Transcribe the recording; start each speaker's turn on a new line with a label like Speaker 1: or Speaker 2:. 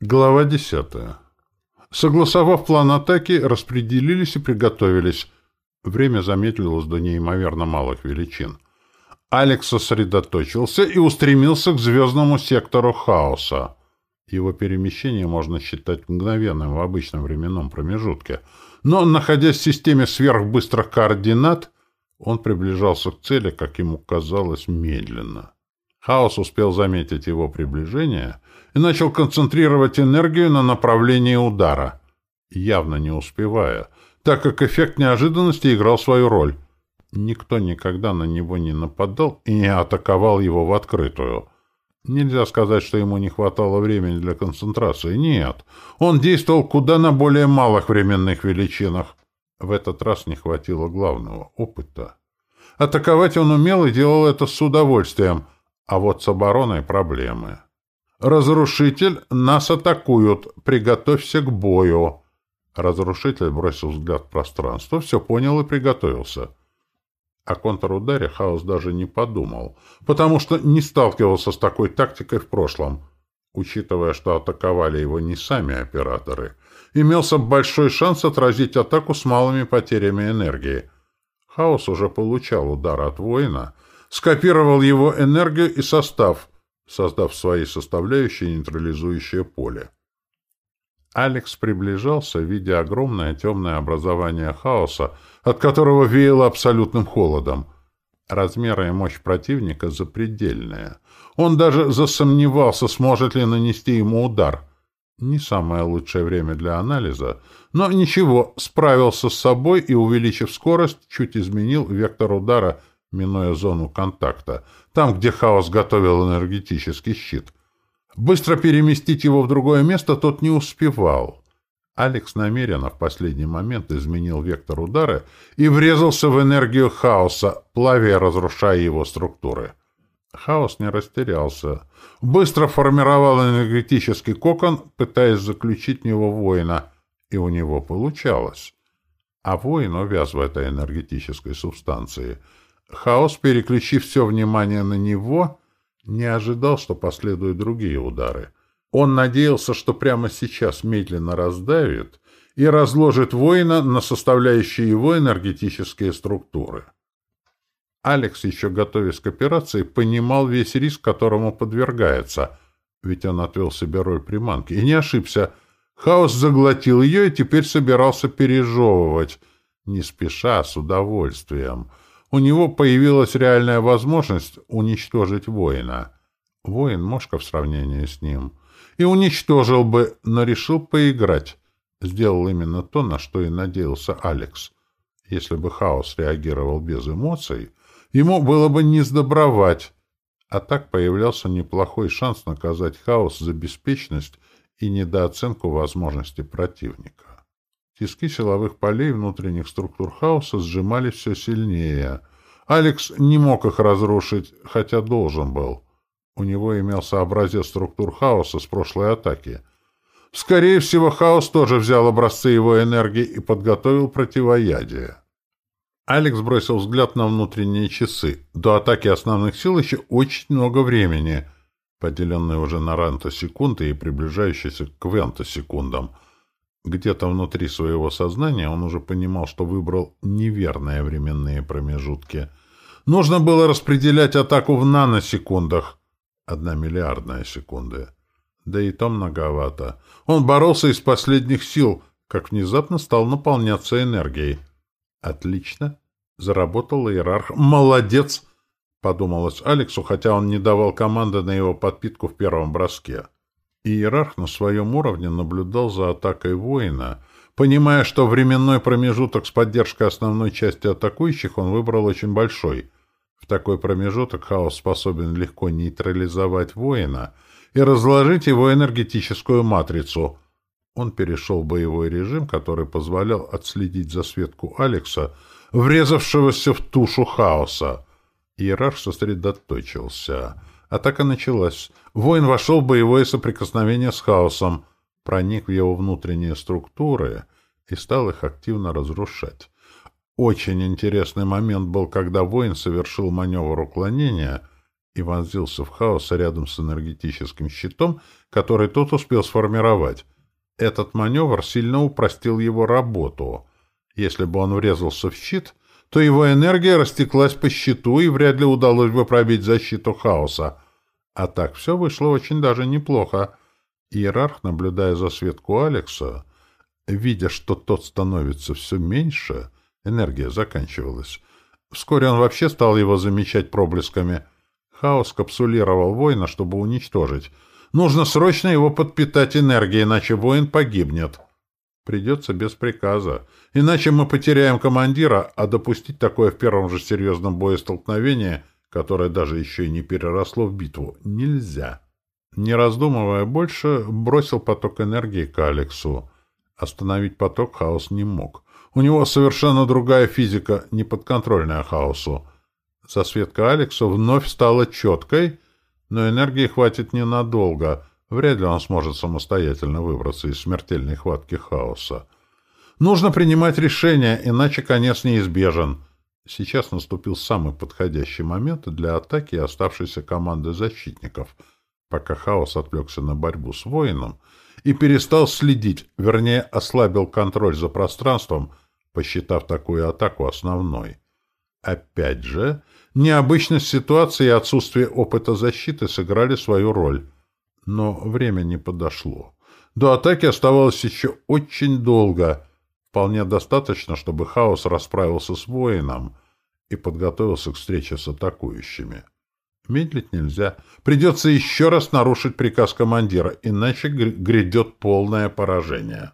Speaker 1: Глава 10. Согласовав план атаки, распределились и приготовились. Время замедлилось до неимоверно малых величин. Алекс сосредоточился и устремился к звездному сектору хаоса. Его перемещение можно считать мгновенным в обычном временном промежутке. Но, находясь в системе сверхбыстрых координат, он приближался к цели, как ему казалось, медленно. Хаос успел заметить его приближение и начал концентрировать энергию на направлении удара, явно не успевая, так как эффект неожиданности играл свою роль. Никто никогда на него не нападал и не атаковал его в открытую. Нельзя сказать, что ему не хватало времени для концентрации. Нет, он действовал куда на более малых временных величинах. В этот раз не хватило главного — опыта. Атаковать он умел и делал это с удовольствием — а вот с обороной проблемы. «Разрушитель, нас атакуют! Приготовься к бою!» Разрушитель бросил взгляд в пространство, все понял и приготовился. О контрударе Хаос даже не подумал, потому что не сталкивался с такой тактикой в прошлом. Учитывая, что атаковали его не сами операторы, имелся большой шанс отразить атаку с малыми потерями энергии. Хаос уже получал удар от воина — скопировал его энергию и состав, создав свои составляющие нейтрализующее поле. Алекс приближался, видя огромное темное образование хаоса, от которого веяло абсолютным холодом. Размеры и мощь противника запредельные. Он даже засомневался, сможет ли нанести ему удар. Не самое лучшее время для анализа, но ничего, справился с собой и, увеличив скорость, чуть изменил вектор удара минуя зону контакта, там, где хаос готовил энергетический щит. Быстро переместить его в другое место тот не успевал. Алекс намеренно в последний момент изменил вектор удара и врезался в энергию хаоса, плавя разрушая его структуры. Хаос не растерялся. Быстро формировал энергетический кокон, пытаясь заключить в него воина, и у него получалось. А воин увяз в этой энергетической субстанции — Хаос, переключив все внимание на него, не ожидал, что последуют другие удары. Он надеялся, что прямо сейчас медленно раздавит и разложит воина на составляющие его энергетические структуры. Алекс, еще готовясь к операции, понимал весь риск, которому подвергается, ведь он отвел себе роль приманки, и не ошибся. Хаос заглотил ее и теперь собирался пережевывать, не спеша, с удовольствием — у него появилась реальная возможность уничтожить воина. Воин — мошка в сравнении с ним. И уничтожил бы, но решил поиграть. Сделал именно то, на что и надеялся Алекс. Если бы хаос реагировал без эмоций, ему было бы не сдобровать. А так появлялся неплохой шанс наказать хаос за беспечность и недооценку возможностей противника. Тиски силовых полей внутренних структур хаоса сжимались все сильнее. Алекс не мог их разрушить, хотя должен был. У него имелся образец структур хаоса с прошлой атаки. Скорее всего, хаос тоже взял образцы его энергии и подготовил противоядие. Алекс бросил взгляд на внутренние часы. До атаки основных сил еще очень много времени, поделенные уже на рантосекунды и приближающиеся к вентосекундам — где-то внутри своего сознания он уже понимал, что выбрал неверные временные промежутки. Нужно было распределять атаку в наносекундах. Одна миллиардная секунда. Да и то многовато. Он боролся из последних сил, как внезапно стал наполняться энергией. Отлично. Заработал иерарх. Молодец! Подумалось Алексу, хотя он не давал команды на его подпитку в первом броске. Иерарх на своем уровне наблюдал за атакой воина, понимая, что временной промежуток с поддержкой основной части атакующих он выбрал очень большой. В такой промежуток хаос способен легко нейтрализовать воина и разложить его энергетическую матрицу. Он перешел в боевой режим, который позволял отследить засветку Алекса, врезавшегося в тушу хаоса. Иерарх сосредоточился — Атака началась. Воин вошел в боевое соприкосновение с хаосом, проник в его внутренние структуры и стал их активно разрушать. Очень интересный момент был, когда воин совершил маневр уклонения и вонзился в хаос рядом с энергетическим щитом, который тот успел сформировать. Этот маневр сильно упростил его работу. Если бы он врезался в щит, то его энергия растеклась по щиту, и вряд ли удалось бы пробить защиту хаоса. А так все вышло очень даже неплохо. Иерарх, наблюдая за Светку Алекса, видя, что тот становится все меньше, энергия заканчивалась. Вскоре он вообще стал его замечать проблесками. Хаос капсулировал воина, чтобы уничтожить. Нужно срочно его подпитать энергией, иначе воин погибнет. Придется без приказа. Иначе мы потеряем командира, а допустить такое в первом же серьезном боестолкновении, которое даже еще и не переросло в битву, нельзя. Не раздумывая больше, бросил поток энергии к Алексу. Остановить поток хаос не мог. У него совершенно другая физика, не подконтрольная хаосу. Засветка Алекса вновь стала четкой, но энергии хватит ненадолго — Вряд ли он сможет самостоятельно выбраться из смертельной хватки хаоса. Нужно принимать решение, иначе конец неизбежен. Сейчас наступил самый подходящий момент для атаки оставшейся команды защитников, пока хаос отвлекся на борьбу с воином и перестал следить, вернее, ослабил контроль за пространством, посчитав такую атаку основной. Опять же, необычность ситуации и отсутствие опыта защиты сыграли свою роль — но время не подошло. До атаки оставалось еще очень долго. Вполне достаточно, чтобы хаос расправился с воином и подготовился к встрече с атакующими. Медлить нельзя. Придется еще раз нарушить приказ командира, иначе грядет полное поражение.